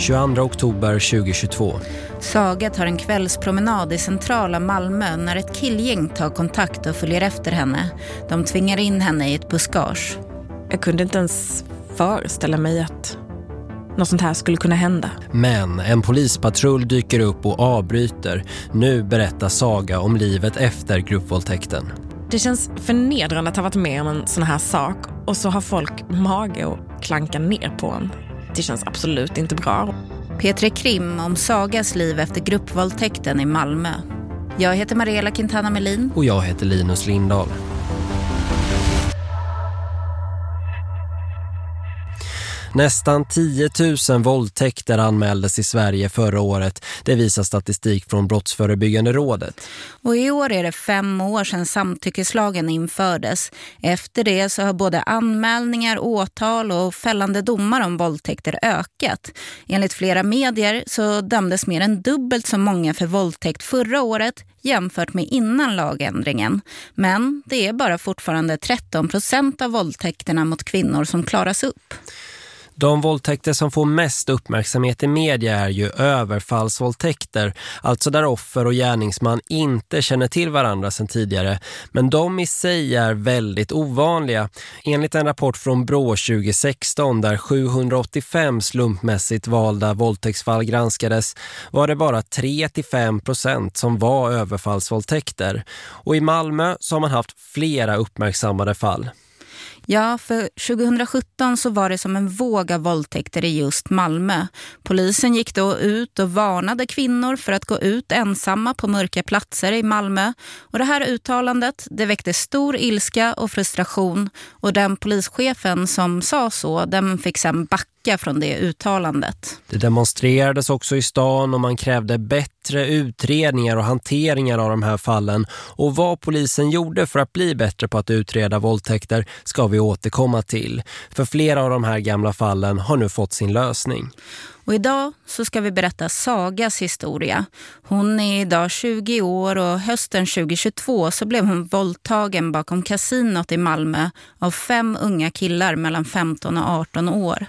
22 oktober 2022. Saga tar en kvällspromenad i centrala Malmö när ett killgäng tar kontakt och följer efter henne. De tvingar in henne i ett buskage. Jag kunde inte ens föreställa mig att något sånt här skulle kunna hända. Men en polispatrull dyker upp och avbryter. Nu berättar Saga om livet efter gruppvåldtäkten. Det känns förnedrande att ha varit med om en sån här sak och så har folk mage och klanka ner på en. Det känns absolut inte bra. Petri Krim om Sagas liv efter gruppvåldtäkten i Malmö. Jag heter Mariella Quintana Melin. Och jag heter Linus Lindahl. Nästan 10 000 våldtäkter anmäldes i Sverige förra året. Det visar statistik från Brottsförebyggande rådet. Och i år är det fem år sedan samtyckeslagen infördes. Efter det så har både anmälningar, åtal och fällande domar om våldtäkter ökat. Enligt flera medier så dömdes mer än dubbelt så många för våldtäkt förra året jämfört med innan lagändringen. Men det är bara fortfarande 13 procent av våldtäkterna mot kvinnor som klaras upp. De våldtäkter som får mest uppmärksamhet i media är ju överfallsvåldtäkter, alltså där offer och gärningsman inte känner till varandra sedan tidigare. Men de i sig är väldigt ovanliga. Enligt en rapport från Brå 2016 där 785 slumpmässigt valda våldtäktsfall granskades var det bara 3-5 procent som var överfallsvåldtäkter. Och i Malmö så har man haft flera uppmärksammade fall. Ja, för 2017 så var det som en våg av våldtäkter i just Malmö. Polisen gick då ut och varnade kvinnor för att gå ut ensamma på mörka platser i Malmö. Och det här uttalandet det väckte stor ilska och frustration. Och den polischefen som sa så, den fick sen backa backa från det uttalandet. Det demonstrerades också i stan och man krävde bättre utredningar och hanteringar av de här fallen. Och vad polisen gjorde för att bli bättre på att utreda våldtäkter ska vi återkomma till. För flera av de här gamla fallen har nu fått sin lösning. Och idag så ska vi berätta Sagas historia. Hon är idag 20 år och hösten 2022 så blev hon våldtagen bakom kasinot i Malmö av fem unga killar mellan 15 och 18 år.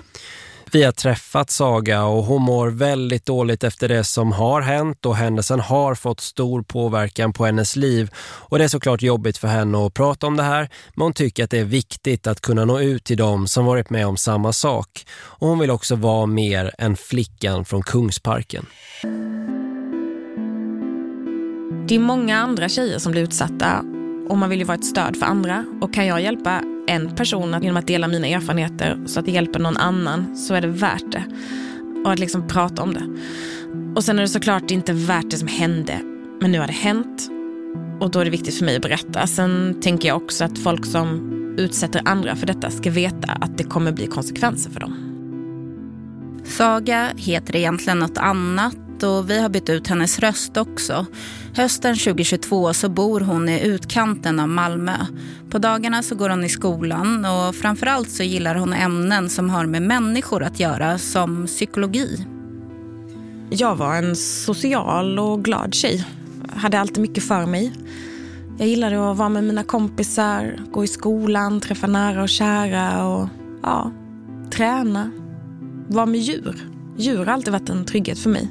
Vi har träffat Saga och hon mår väldigt dåligt efter det som har hänt och händelsen har fått stor påverkan på hennes liv. Och det är såklart jobbigt för henne att prata om det här men hon tycker att det är viktigt att kunna nå ut till dem som varit med om samma sak. Och hon vill också vara mer än flickan från Kungsparken. Det är många andra tjejer som blir utsatta och man vill ju vara ett stöd för andra. Och kan jag hjälpa en person genom att dela mina erfarenheter så att det hjälper någon annan så är det värt det. Och att liksom prata om det. Och sen är det såklart inte värt det som hände. Men nu har det hänt och då är det viktigt för mig att berätta. Sen tänker jag också att folk som utsätter andra för detta ska veta att det kommer bli konsekvenser för dem. Saga heter egentligen något annat och vi har bytt ut hennes röst också. Hösten 2022 så bor hon i utkanten av Malmö. På dagarna så går hon i skolan och framförallt så gillar hon ämnen som har med människor att göra som psykologi. Jag var en social och glad tjej. Hade alltid mycket för mig. Jag gillade att vara med mina kompisar, gå i skolan, träffa nära och kära och ja, träna. Vara med djur. Djur har alltid varit en trygghet för mig.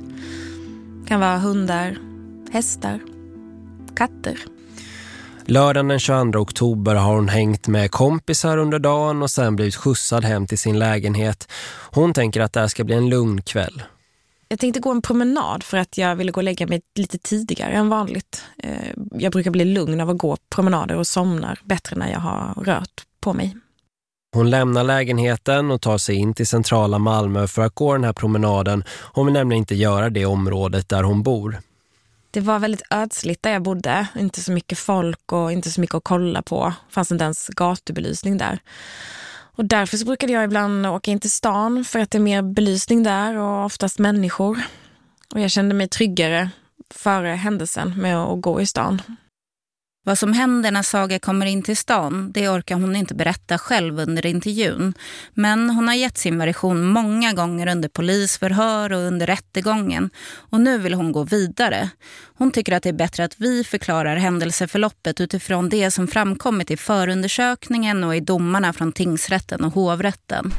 Det kan vara hundar, hästar, katter. Lördagen den 22 oktober har hon hängt med kompisar under dagen och sen blivit skjutsad hem till sin lägenhet. Hon tänker att det här ska bli en lugn kväll. Jag tänkte gå en promenad för att jag ville gå och lägga mig lite tidigare än vanligt. Eh, jag brukar bli lugn av att gå promenader och somnar bättre när jag har rört på mig. Hon lämnar lägenheten och tar sig in till centrala Malmö för att gå den här promenaden. Hon vill nämligen inte göra det området där hon bor. Det var väldigt ödsligt där jag bodde. Inte så mycket folk och inte så mycket att kolla på. Det fanns inte ens gatubelysning där. Och därför så brukade jag ibland åka in till stan för att det är mer belysning där och oftast människor. Och jag kände mig tryggare före händelsen med att gå i stan. Vad som händer när Saga kommer in till stan, det orkar hon inte berätta själv under intervjun. Men hon har gett sin version många gånger under polisförhör och under rättegången. Och nu vill hon gå vidare. Hon tycker att det är bättre att vi förklarar händelseförloppet utifrån det som framkommit i förundersökningen och i domarna från tingsrätten och hovrätten.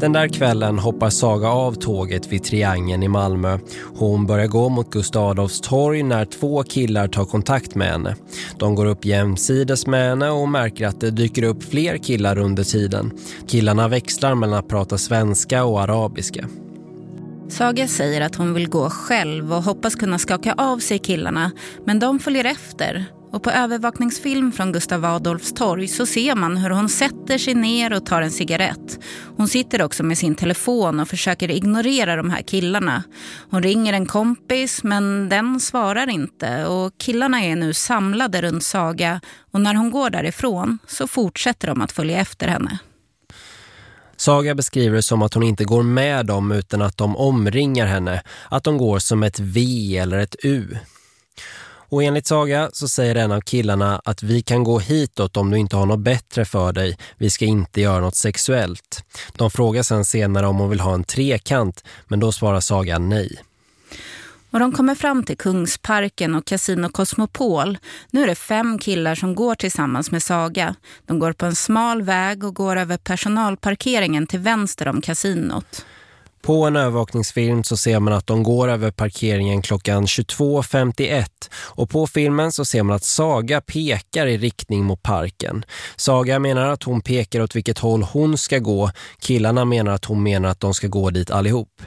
Den där kvällen hoppar Saga av tåget vid Triangeln i Malmö. Hon börjar gå mot Gustav Adolfs torg när två killar tar kontakt med henne. De går upp jämsides med henne och märker att det dyker upp fler killar under tiden. Killarna växlar mellan att prata svenska och arabiska. Saga säger att hon vill gå själv och hoppas kunna skaka av sig killarna, men de följer efter. Och på övervakningsfilm från Gustav Adolfs torg så ser man hur hon sätter sig ner och tar en cigarett. Hon sitter också med sin telefon och försöker ignorera de här killarna. Hon ringer en kompis men den svarar inte och killarna är nu samlade runt Saga och när hon går därifrån så fortsätter de att följa efter henne. Saga beskriver det som att hon inte går med dem utan att de omringar henne, att de går som ett V eller ett U. Och enligt Saga så säger en av killarna att vi kan gå hitåt om du inte har något bättre för dig. Vi ska inte göra något sexuellt. De frågar sen senare om hon vill ha en trekant men då svarar Saga nej. Och de kommer fram till Kungsparken och Casino Cosmopol. Nu är det fem killar som går tillsammans med Saga. De går på en smal väg och går över personalparkeringen till vänster om kasinot. På en övervakningsfilm så ser man att de går över parkeringen klockan 22.51 och på filmen så ser man att Saga pekar i riktning mot parken. Saga menar att hon pekar åt vilket håll hon ska gå. Killarna menar att hon menar att de ska gå dit allihop.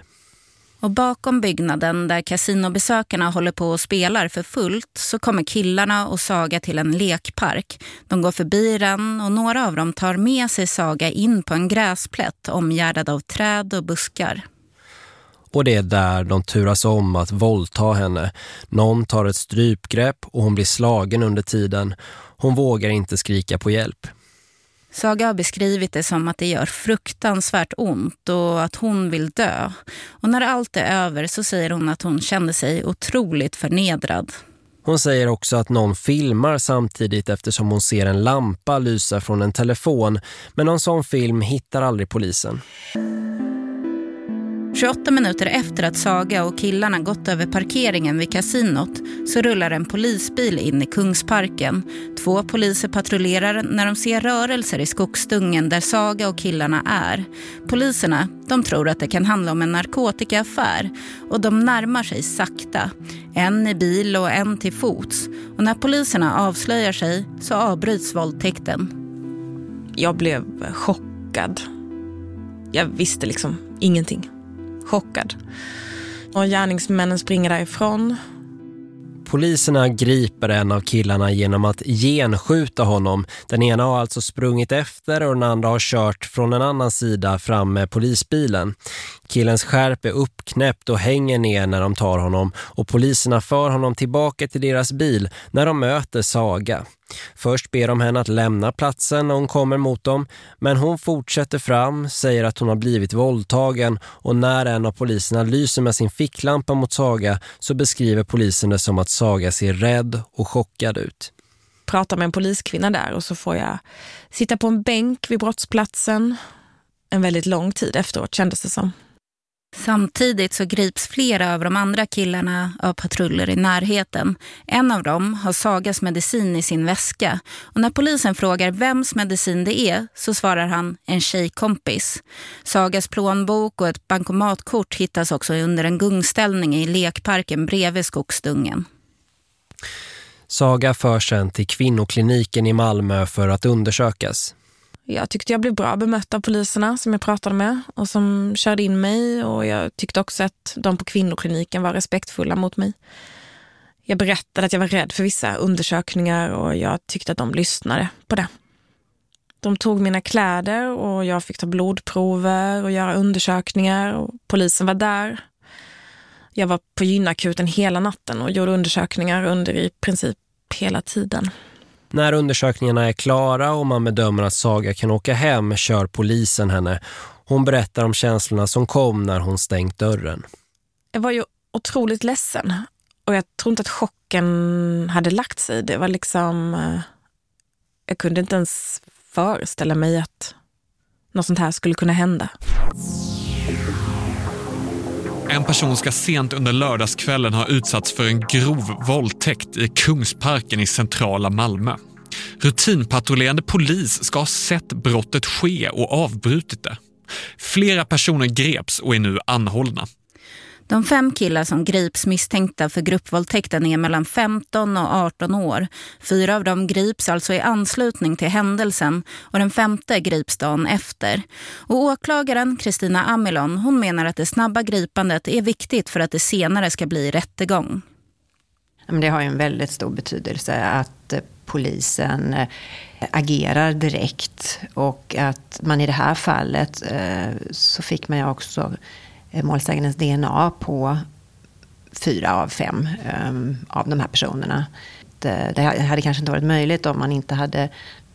Och bakom byggnaden där kasinobesökarna håller på och spelar för fullt så kommer killarna och Saga till en lekpark. De går förbi den och några av dem tar med sig Saga in på en gräsplätt omgärdad av träd och buskar. Och det är där de turas om att våldta henne. Någon tar ett strypgrepp och hon blir slagen under tiden. Hon vågar inte skrika på hjälp. Saga har beskrivit det som att det gör fruktansvärt ont och att hon vill dö. Och när allt är över så säger hon att hon kände sig otroligt förnedrad. Hon säger också att någon filmar samtidigt eftersom hon ser en lampa lysa från en telefon. Men någon sån film hittar aldrig polisen. 28 minuter efter att Saga och killarna gått över parkeringen vid kasinot så rullar en polisbil in i Kungsparken. Två poliser patrullerar när de ser rörelser i skogsdungen där Saga och killarna är. Poliserna de tror att det kan handla om en narkotikaaffär och de närmar sig sakta. En i bil och en till fots. Och när poliserna avslöjar sig så avbryts våldtäkten. Jag blev chockad. Jag visste liksom ingenting chockad. Och gärningsmännen springer därifrån. Poliserna griper en av killarna genom att genskjuta honom. Den ena har alltså sprungit efter och den andra har kört från en annan sida fram med polisbilen. Killens skärp är uppknäppt och hänger ner när de tar honom och poliserna för honom tillbaka till deras bil när de möter Saga. Först ber de henne att lämna platsen när hon kommer mot dem men hon fortsätter fram, säger att hon har blivit våldtagen och när en av poliserna lyser med sin ficklampa mot Saga så beskriver polisen det som att Saga ser rädd och chockad ut. Pratar med en poliskvinna där och så får jag sitta på en bänk vid brottsplatsen en väldigt lång tid efteråt kändes det som. Samtidigt så grips flera av de andra killarna av patruller i närheten. En av dem har Sagas medicin i sin väska. Och när polisen frågar vems medicin det är så svarar han en tjejkompis. Sagas plånbok och ett bankomatkort hittas också under en gungställning i lekparken bredvid skogsdungen. Saga förs sen till kvinnokliniken i Malmö för att undersökas. Jag tyckte jag blev bra bemött av poliserna som jag pratade med och som körde in mig och jag tyckte också att de på kvinnokliniken var respektfulla mot mig. Jag berättade att jag var rädd för vissa undersökningar och jag tyckte att de lyssnade på det. De tog mina kläder och jag fick ta blodprover och göra undersökningar och polisen var där. Jag var på gynakuten hela natten och gjorde undersökningar under i princip hela tiden. När undersökningarna är klara och man bedömer att Saga kan åka hem kör polisen henne. Hon berättar om känslorna som kom när hon stängt dörren. Jag var ju otroligt ledsen och jag tror inte att chocken hade lagt sig. Det var liksom... Eh, jag kunde inte ens föreställa mig att något sånt här skulle kunna hända. En person ska sent under lördagskvällen ha utsatts för en grov våldtäkt i Kungsparken i centrala Malmö. Rutinpatrullerande polis ska ha sett brottet ske och avbrutit det. Flera personer greps och är nu anhållna. De fem killar som grips misstänkta för gruppvåldtäkten är mellan 15 och 18 år. Fyra av dem grips alltså i anslutning till händelsen och den femte grips dagen efter. Och åklagaren Kristina Amilon hon menar att det snabba gripandet är viktigt för att det senare ska bli rättegång. Det har ju en väldigt stor betydelse att eh, polisen eh, agerar direkt och att man i det här fallet eh, så fick man ju också målsägandens DNA på fyra av fem um, av de här personerna. Det, det, hade kanske inte varit möjligt om man inte hade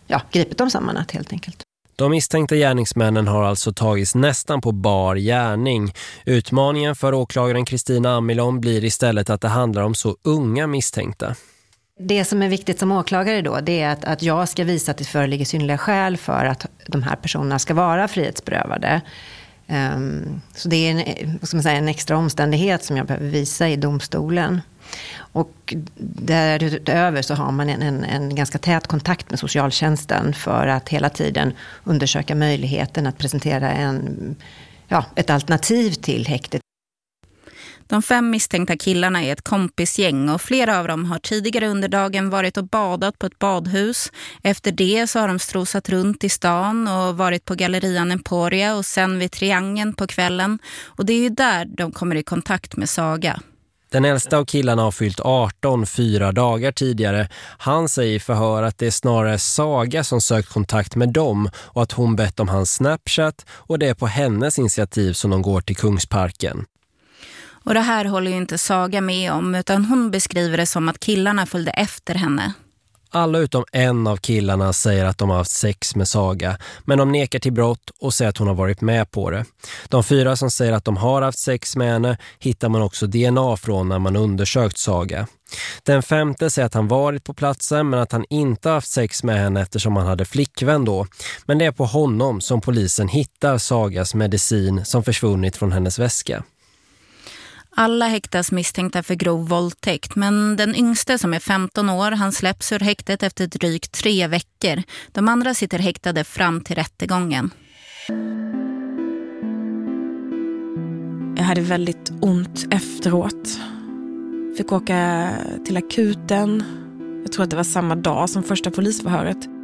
ja, gripit dem samman natt helt enkelt. De misstänkta gärningsmännen har alltså tagits nästan på bar gärning. Utmaningen för åklagaren Kristina Amilon blir istället att det handlar om så unga misstänkta. Det som är viktigt som åklagare då det är att, att jag ska visa att det föreligger synliga skäl för att de här personerna ska vara frihetsberövade. Um, så det är en, vad ska man säga, en extra omständighet som jag behöver visa i domstolen. Och därutöver så har man en, en, en, ganska tät kontakt med socialtjänsten för att hela tiden undersöka möjligheten att presentera en, ja, ett alternativ till häktet. De fem misstänkta killarna är ett kompisgäng och flera av dem har tidigare under dagen varit och badat på ett badhus. Efter det så har de strosat runt i stan och varit på gallerian Emporia och sen vid Triangeln på kvällen. Och det är ju där de kommer i kontakt med Saga. Den äldsta av killarna har fyllt 18 fyra dagar tidigare. Han säger i förhör att det är snarare Saga som sökt kontakt med dem och att hon bett om hans Snapchat och det är på hennes initiativ som de går till Kungsparken. Och det här håller ju inte Saga med om utan hon beskriver det som att killarna följde efter henne. Alla utom en av killarna säger att de har haft sex med Saga men de nekar till brott och säger att hon har varit med på det. De fyra som säger att de har haft sex med henne hittar man också DNA från när man undersökt Saga. Den femte säger att han varit på platsen men att han inte haft sex med henne eftersom han hade flickvän då. Men det är på honom som polisen hittar Sagas medicin som försvunnit från hennes väska. Alla häktas misstänkta för grov våldtäkt men den yngste som är 15 år han släpps ur häktet efter drygt tre veckor. De andra sitter häktade fram till rättegången. Jag hade väldigt ont efteråt. Fick åka till akuten. Jag tror att det var samma dag som första polisförhöret.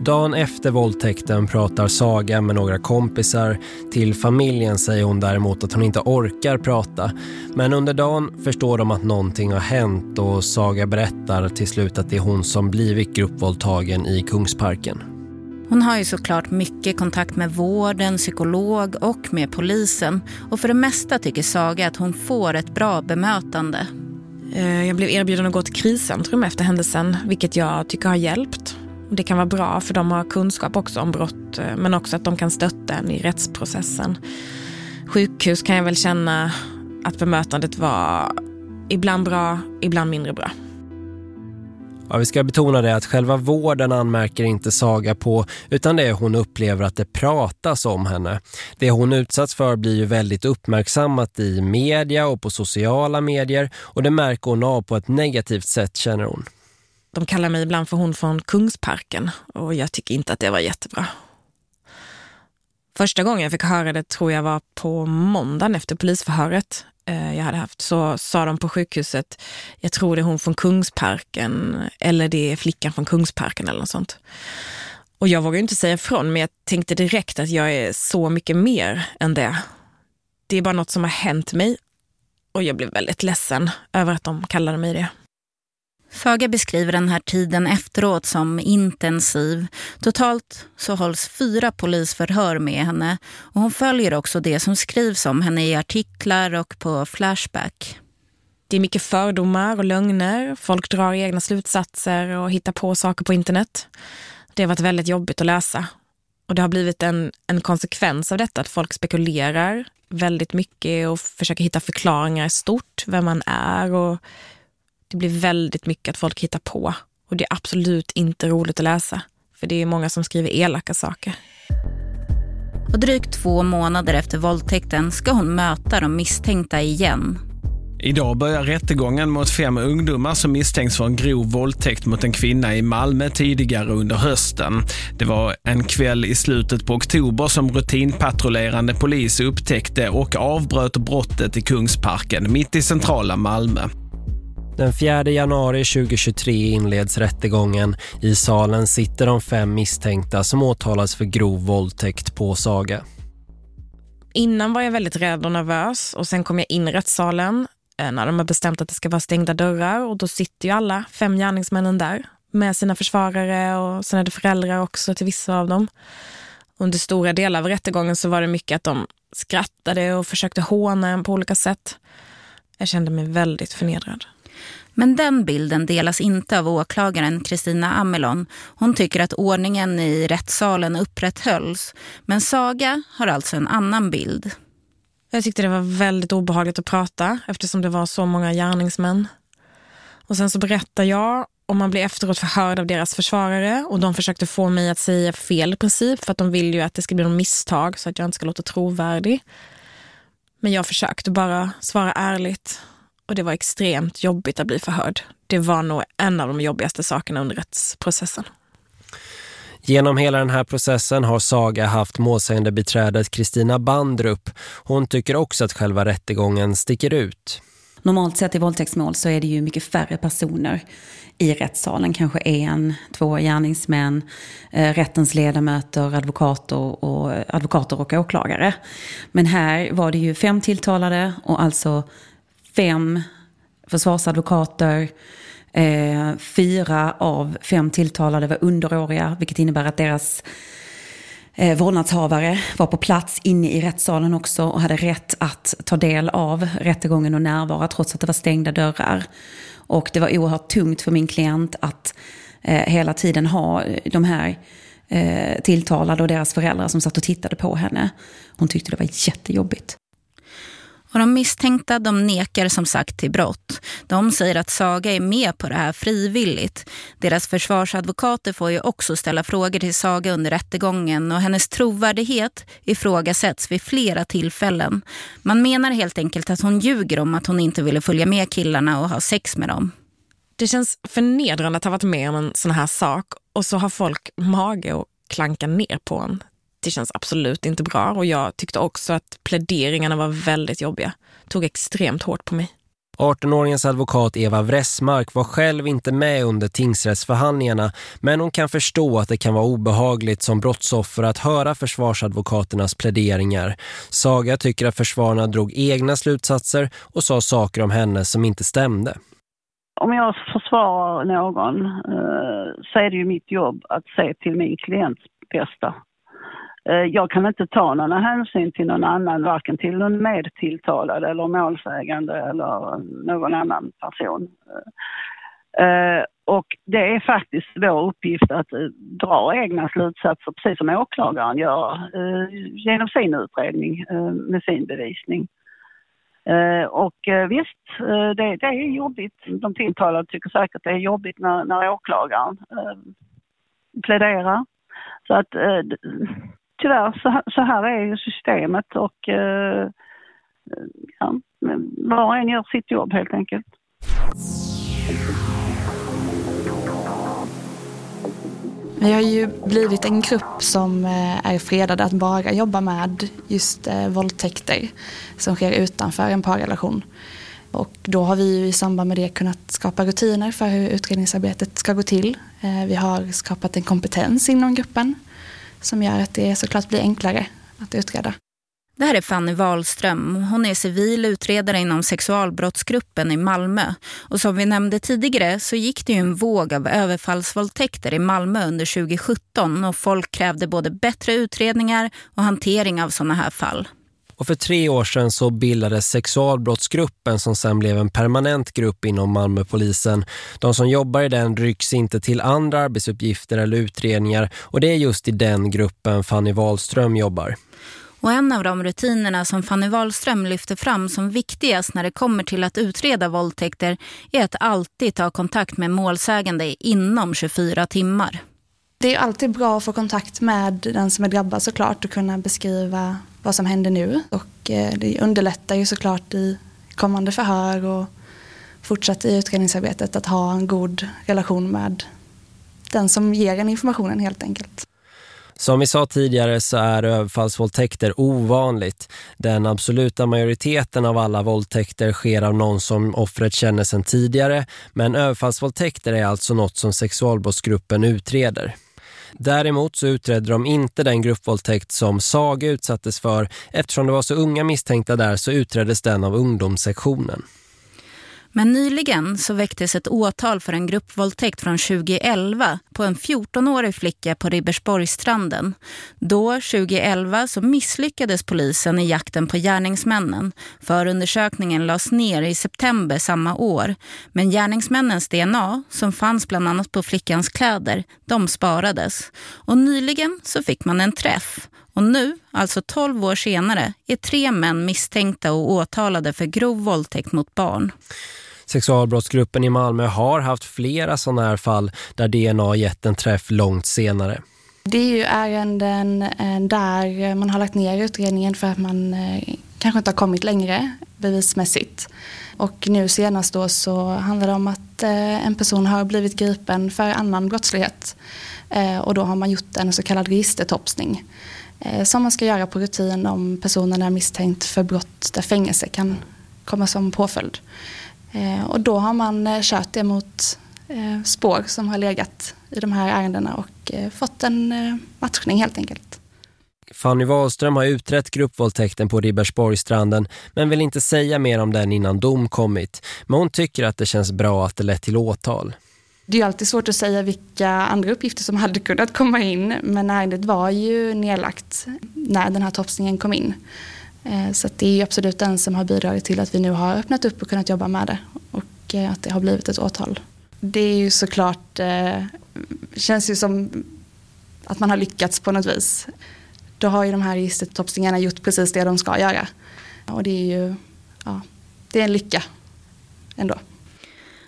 Dagen efter våldtäkten pratar Saga med några kompisar. Till familjen säger hon däremot att hon inte orkar prata. Men under dagen förstår de att någonting har hänt och Saga berättar till slut att det är hon som blivit gruppvåldtagen i Kungsparken. Hon har ju såklart mycket kontakt med vården, psykolog och med polisen. Och för det mesta tycker Saga att hon får ett bra bemötande. Eh, jag blev erbjuden att gå till kriscentrum efter händelsen, vilket jag tycker har hjälpt. Det kan vara bra för de har kunskap också om brott eh, men också att de kan stötta en i rättsprocessen. Sjukhus kan jag väl känna att bemötandet var ibland bra, ibland mindre bra. Ja, vi ska betona det att själva vården anmärker inte Saga på utan det hon upplever att det pratas om henne. Det hon utsatts för blir ju väldigt uppmärksammat i media och på sociala medier och det märker hon av på ett negativt sätt känner hon. De kallar mig ibland för hon från Kungsparken och jag tycker inte att det var jättebra. Första gången jag fick höra det tror jag var på måndagen efter polisförhöret eh, jag hade haft. Så sa de på sjukhuset, jag tror det är hon från Kungsparken eller det är flickan från Kungsparken eller något sånt. Och jag vågar inte säga ifrån men jag tänkte direkt att jag är så mycket mer än det. Det är bara något som har hänt mig och jag blev väldigt ledsen över att de kallade mig det. Föga beskriver den här tiden efteråt som intensiv. Totalt så hålls fyra polisförhör med henne och hon följer också det som skrivs om henne i artiklar och på Flashback. Det är mycket fördomar och lögner. Folk drar egna slutsatser och hittar på saker på internet. Det har varit väldigt jobbigt att läsa. Och det har blivit en, en konsekvens av detta att folk spekulerar väldigt mycket och försöker hitta förklaringar i stort, vem man är och det blir väldigt mycket att folk hittar på och det är absolut inte roligt att läsa. För det är många som skriver elaka saker. Och drygt två månader efter våldtäkten ska hon möta de misstänkta igen. Idag börjar rättegången mot fem ungdomar som misstänks för en grov våldtäkt mot en kvinna i Malmö tidigare under hösten. Det var en kväll i slutet på oktober som rutinpatrullerande polis upptäckte och avbröt brottet i Kungsparken mitt i centrala Malmö. Den 4 januari 2023 inleds rättegången. I salen sitter de fem misstänkta som åtalas för grov våldtäkt på Saga. Innan var jag väldigt rädd och nervös och sen kom jag in i rättssalen eh, när de har bestämt att det ska vara stängda dörrar och då sitter ju alla fem gärningsmännen där med sina försvarare och sen är det föräldrar också till vissa av dem. Under stora delar av rättegången så var det mycket att de skrattade och försökte håna en på olika sätt. Jag kände mig väldigt förnedrad. Men den bilden delas inte av åklagaren Kristina Amelon. Hon tycker att ordningen i rättssalen upprätthölls. Men Saga har alltså en annan bild. Jag tyckte det var väldigt obehagligt att prata eftersom det var så många gärningsmän. Och sen så berättar jag och man blir efteråt förhörd av deras försvarare och de försökte få mig att säga fel i princip för att de vill ju att det ska bli någon misstag så att jag inte ska låta trovärdig. Men jag försökte bara svara ärligt och det var extremt jobbigt att bli förhörd. Det var nog en av de jobbigaste sakerna under rättsprocessen. Genom hela den här processen har Saga haft målsägande beträdet Kristina Bandrup. Hon tycker också att själva rättegången sticker ut. Normalt sett i våldtäktsmål så är det ju mycket färre personer i rättssalen. Kanske en, två gärningsmän, eh, rättens ledamöter, advokater och, advokater och åklagare. Men här var det ju fem tilltalade och alltså fem försvarsadvokater. Eh, fyra av fem tilltalade var underåriga, vilket innebär att deras eh, vårdnadshavare var på plats inne i rättssalen också och hade rätt att ta del av rättegången och närvara trots att det var stängda dörrar. Och det var oerhört tungt för min klient att eh, hela tiden ha eh, de här eh, tilltalade och deras föräldrar som satt och tittade på henne. Hon tyckte det var jättejobbigt. Och de misstänkta de nekar som sagt till brott. De säger att Saga är med på det här frivilligt. Deras försvarsadvokater får ju också ställa frågor till Saga under rättegången och hennes trovärdighet ifrågasätts vid flera tillfällen. Man menar helt enkelt att hon ljuger om att hon inte ville följa med killarna och ha sex med dem. Det känns förnedrande att ha varit med om en sån här sak och så har folk mage att klanka ner på en det känns absolut inte bra och jag tyckte också att pläderingarna var väldigt jobbiga. Tog extremt hårt på mig. 18-åringens advokat Eva Vressmark var själv inte med under tingsrättsförhandlingarna men hon kan förstå att det kan vara obehagligt som brottsoffer att höra försvarsadvokaternas pläderingar. Saga tycker att försvararna drog egna slutsatser och sa saker om henne som inte stämde. Om jag försvarar någon eh, så är det ju mitt jobb att se till min klients bästa. Eh, jag kan inte ta några hänsyn till någon annan, varken till någon medtilltalad eller målsägande eller någon annan person. Eh, och det är faktiskt vår uppgift att eh, dra egna slutsatser, precis som åklagaren gör genom sin utredning med sin bevisning. Och visst, det, det är jobbigt. De tilltalade tycker säkert det är jobbigt när, när åklagaren pläderar. Så att tyvärr så, så här är ju systemet och eh, ja, var och en gör sitt jobb helt enkelt. Vi har ju blivit en grupp som eh, är fredade att bara jobba med just eh, våldtäkter som sker utanför en parrelation. Och då har vi i samband med det kunnat skapa rutiner för hur utredningsarbetet ska gå till. Eh, vi har skapat en kompetens inom gruppen som gör att det såklart blir enklare att utreda. Det här är Fanny Wahlström. Hon är civil utredare inom sexualbrottsgruppen i Malmö. Och som vi nämnde tidigare så gick det ju en våg av överfallsvåldtäkter i Malmö under 2017 och folk krävde både bättre utredningar och hantering av sådana här fall. Och för tre år sedan så bildades sexualbrottsgruppen som sen blev en permanent grupp inom Malmöpolisen. De som jobbar i den rycks inte till andra arbetsuppgifter eller utredningar och det är just i den gruppen Fanny Wahlström jobbar. Och en av de rutinerna som Fanny Wahlström lyfter fram som viktigast när det kommer till att utreda våldtäkter är att alltid ta kontakt med målsägande inom 24 timmar. Det är alltid bra att få kontakt med den som är drabbad såklart och kunna beskriva vad som händer nu. Och eh, det underlättar ju såklart i kommande förhör och fortsatt i utredningsarbetet att ha en god relation med den som ger en informationen helt enkelt. Som vi sa tidigare så är överfallsvåldtäkter ovanligt. Den absoluta majoriteten av alla våldtäkter sker av någon som offret känner sedan tidigare. Men överfallsvåldtäkter är alltså något som sexualbrottsgruppen utreder. Däremot så utredde de inte den gruppvåldtäkt som Saga utsattes för. Eftersom det var så unga misstänkta där så utreddes den av ungdomssektionen. Men nyligen så väcktes ett åtal för en gruppvåldtäkt från 2011 på en 14-årig flicka på Ribersborgstranden. Då, 2011, så misslyckades polisen i jakten på gärningsmännen. Förundersökningen lades ner i september samma år. Men gärningsmännens DNA, som fanns bland annat på flickans kläder, de sparades. Och nyligen så fick man en träff. Och nu, alltså 12 år senare, är tre män misstänkta och åtalade för grov våldtäkt mot barn. Sexualbrottsgruppen i Malmö har haft flera sådana här fall där DNA gett en träff långt senare. Det är ju ärenden eh, där man har lagt ner utredningen för att man eh, kanske inte har kommit längre bevismässigt. Och nu senast då så handlar det om att eh, en person har blivit gripen för annan brottslighet. Och då har man gjort en så kallad registertopsning som man ska göra på rutin om personen är misstänkt för brott där fängelse kan komma som påföljd. Eh, och då har man eh, kört det mot eh, spår som har legat i de här ärendena och fått en matchning helt enkelt. Fanny Wahlström har utrett gruppvåldtäkten på Ribersborgstranden men vill inte säga mer om den innan dom kommit. Men hon tycker att det känns bra att det lett till åtal. Det är alltid svårt att säga vilka andra uppgifter som hade kunnat komma in men ärendet var ju nedlagt när den här topsningen kom in. Eh, så det är absolut den som har bidragit till att vi nu har öppnat upp och kunnat jobba med det och eh, att det har blivit ett åtal. Det är ju såklart, eh, känns ju som att man har lyckats på något vis. Då har ju de här registertopsningarna gjort precis det de ska göra. Och det är ju, ja, det är en lycka ändå.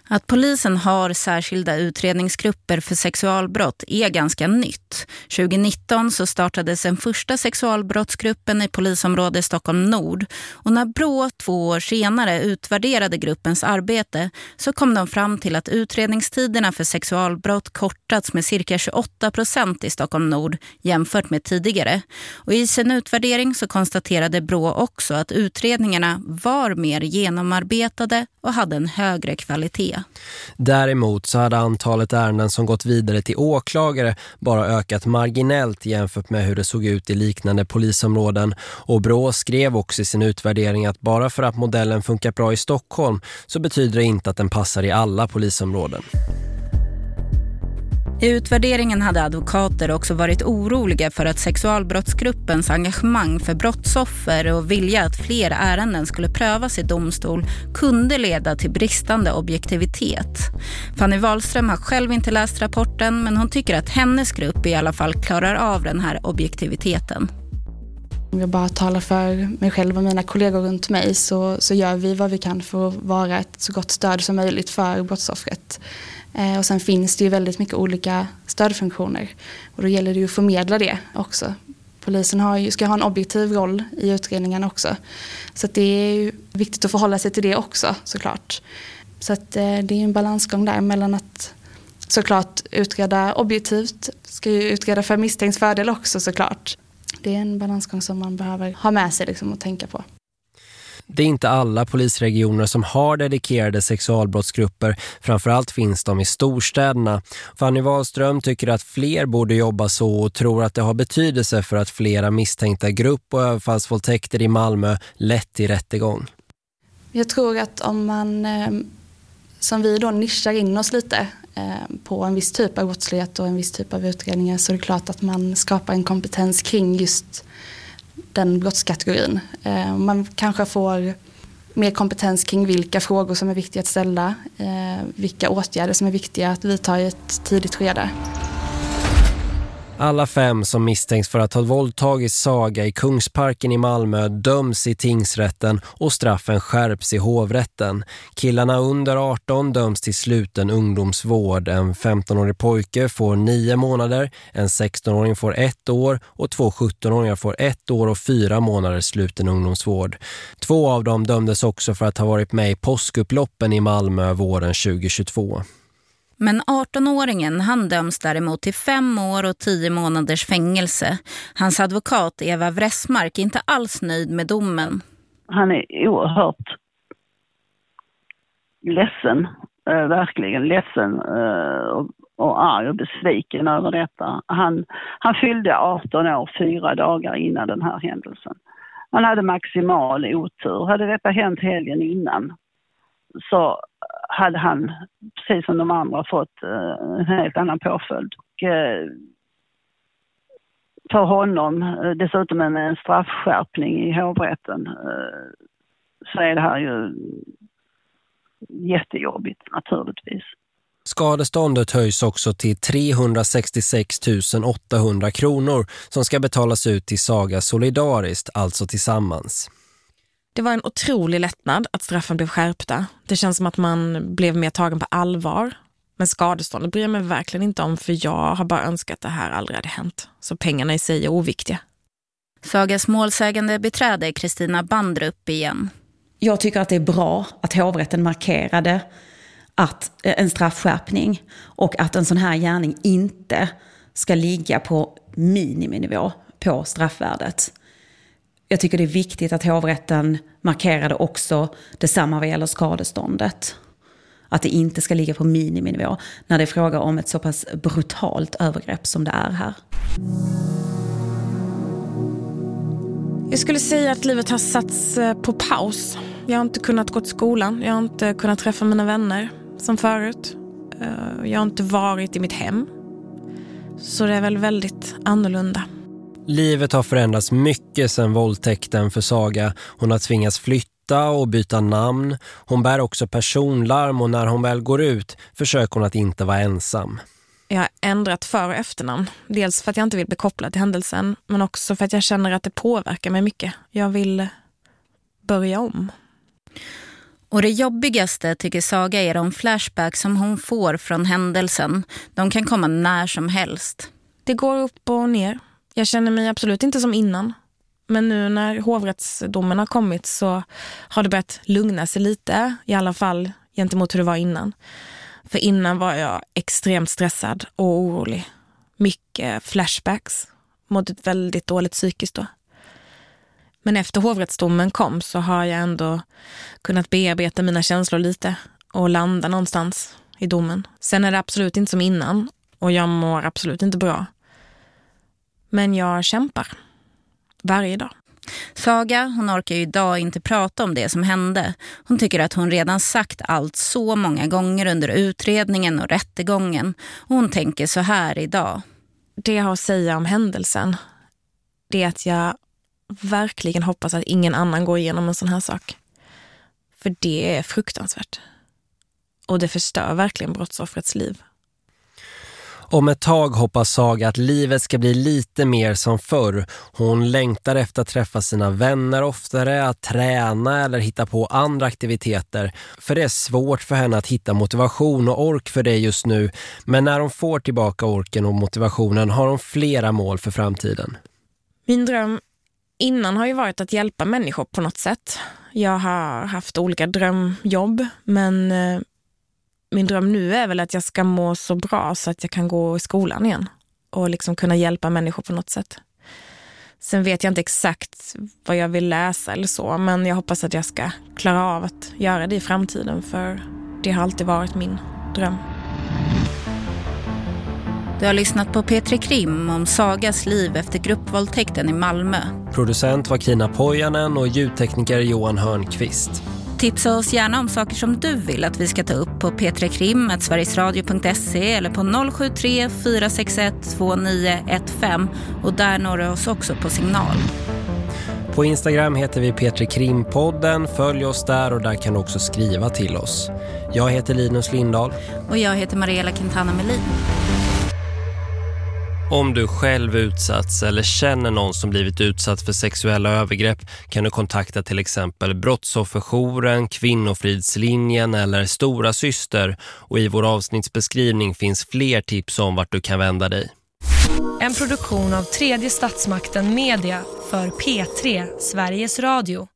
Att polisen har särskilda utredningsgrupper för sexualbrott är ganska nytt. 2019 så startades den första sexualbrottsgruppen i polisområdet Stockholm Nord. Och när Brå två år senare utvärderade gruppens arbete så kom de fram till att utredningstiderna för sexualbrott kortats med cirka 28 procent i Stockholm Nord jämfört med tidigare. Och i sin utvärdering så konstaterade Brå också att utredningarna var mer genomarbetade och hade en högre kvalitet. Däremot så hade antalet ärenden som gått vidare till åklagare bara ökat marginellt jämfört med hur det såg ut i liknande polisområden. Och Brå skrev också i sin utvärdering att bara för att modellen funkar bra i Stockholm så betyder det inte att den passar i alla polisområden. I utvärderingen hade advokater också varit oroliga för att sexualbrottsgruppens engagemang för brottsoffer och vilja att fler ärenden skulle prövas i domstol kunde leda till bristande objektivitet. Fanny Wahlström har själv inte läst rapporten men hon tycker att hennes grupp i alla fall klarar av den här objektiviteten. Om jag bara talar för mig själv och mina kollegor runt mig så, så gör vi vad vi kan för att vara ett så gott stöd som möjligt för brottsoffret. Eh, och sen finns det ju väldigt mycket olika stödfunktioner. Och då gäller det ju att förmedla det också. Polisen har ju, ska ha en objektiv roll i utredningen också. Så det är ju viktigt att förhålla sig till det också såklart. Så att, eh, det är en balansgång där mellan att såklart utreda objektivt, ska ju utreda för misstänkt fördel också såklart. Det är en balansgång som man behöver ha med sig liksom och tänka på. Det är inte alla polisregioner som har dedikerade sexualbrottsgrupper. Framförallt finns de i storstäderna. Fanny Wahlström tycker att fler borde jobba så och tror att det har betydelse för att flera misstänkta grupp- och överfallsvåldtäkter i Malmö lett till rättegång. Jag tror att om man, eh, som vi då, nischar in oss lite eh, på en viss typ av brottslighet och en viss typ av utredningar så är det klart att man skapar en kompetens kring just den brottskategorin. Eh, man kanske får mer kompetens kring vilka frågor som är viktiga att ställa, eh, vilka åtgärder som är viktiga att vidta i ett tidigt skede. Alla fem som misstänks för att ha våldtagit Saga i Kungsparken i Malmö döms i tingsrätten och straffen skärps i hovrätten. Killarna under 18 döms till sluten ungdomsvård. En 15-årig pojke får nio månader, en 16-åring får ett år och två 17-åringar får ett år och fyra månader sluten ungdomsvård. Två av dem dömdes också för att ha varit med i påskupploppen i Malmö våren 2022. Men 18-åringen han döms däremot till fem år och tio månaders fängelse. Hans advokat Eva Vressmark är inte alls nöjd med domen. Han är oerhört ledsen, eh, verkligen ledsen eh, och, och arg och besviken över detta. Han, han fyllde 18 år fyra dagar innan den här händelsen. Han hade maximal otur. Hade detta hänt helgen innan så hade han, precis som de andra, fått eh, en helt annan påföljd. Och, eh, för honom, eh, dessutom en, en straffskärpning i hovrätten, så är det här ju jättejobbigt naturligtvis. Skadeståndet höjs också till 366 800 kronor som ska betalas ut till Saga solidariskt, alltså tillsammans. Det var en otrolig lättnad att straffen blev skärpta. Det känns som att man blev mer tagen på allvar. Men skadeståndet bryr jag mig verkligen inte om för jag har bara önskat att det här aldrig hade hänt. Så pengarna i sig är oviktiga. Sagas målsägande beträder Kristina Bandrup igen. Jag tycker att det är bra att hovrätten markerade att eh, en straffskärpning och att en sån här gärning inte ska ligga på miniminivå på straffvärdet. Jag tycker det är viktigt att hovrätten markerade också detsamma vad gäller skadeståndet. Att det inte ska ligga på miniminivå när det är fråga om ett så pass brutalt övergrepp som det är här. Jag skulle säga att livet har satts eh, på paus. Jag har inte kunnat gå till skolan. Jag har inte kunnat träffa mina vänner som förut. Eh, jag har inte varit i mitt hem. Så det är väl väldigt annorlunda. Livet har förändrats mycket sedan våldtäkten för Saga. Hon har tvingats flytta och byta namn. Hon bär också personlarm och när hon väl går ut försöker hon att inte vara ensam. Jag har ändrat för- och efternamn. Dels för att jag inte vill bli kopplad till händelsen men också för att jag känner att det påverkar mig mycket. Jag vill börja om. Och det jobbigaste tycker Saga är de flashbacks som hon får från händelsen. De kan komma när som helst. Det går upp och ner. Jag känner mig absolut inte som innan. Men nu när hovrättsdomen har kommit så har det börjat lugna sig lite. I alla fall gentemot hur det var innan. För innan var jag extremt stressad och orolig. Mycket flashbacks. Mådde väldigt dåligt psykiskt då. Men efter hovrättsdomen kom så har jag ändå kunnat bearbeta mina känslor lite och landa någonstans i domen. Sen är det absolut inte som innan och jag mår absolut inte bra. Men jag kämpar. Varje dag. Saga, hon orkar ju idag inte prata om det som hände. Hon tycker att hon redan sagt allt så många gånger under utredningen och rättegången. Och hon tänker så här idag. Det jag har att säga om händelsen det är att jag verkligen hoppas att ingen annan går igenom en sån här sak. För det är fruktansvärt. Och det förstör verkligen brottsoffrets liv. Om ett tag hoppas Saga att livet ska bli lite mer som förr. Hon längtar efter att träffa sina vänner oftare, att träna eller hitta på andra aktiviteter. För det är svårt för henne att hitta motivation och ork för det just nu. Men när hon får tillbaka orken och motivationen har hon flera mål för framtiden. Min dröm innan har ju varit att hjälpa människor på något sätt. Jag har haft olika drömjobb men eh, min dröm nu är väl att jag ska må så bra så att jag kan gå i skolan igen och liksom kunna hjälpa människor på något sätt. Sen vet jag inte exakt vad jag vill läsa eller så, men jag hoppas att jag ska klara av att göra det i framtiden för det har alltid varit min dröm. Du har lyssnat på Petri Krim om Sagas liv efter gruppvåldtäkten i Malmö. Producent var Kina Pojanen och ljudtekniker Johan Hörnqvist. Tipsa oss gärna om saker som du vill att vi ska ta upp på p3krim.sverigesradio.se eller på 073 461 2915 och där når du oss också på signal. På Instagram heter vi Petri Krimpodden. Följ oss där och där kan du också skriva till oss. Jag heter Linus Lindahl. Och jag heter Mariella Quintana Melin. Om du själv utsatts eller känner någon som blivit utsatt för sexuella övergrepp kan du kontakta till exempel Brottsofferjouren, Kvinnofridslinjen eller Stora Syster och i vår avsnittsbeskrivning finns fler tips om vart du kan vända dig. En produktion av tredje statsmakten Media för P3, Sveriges Radio.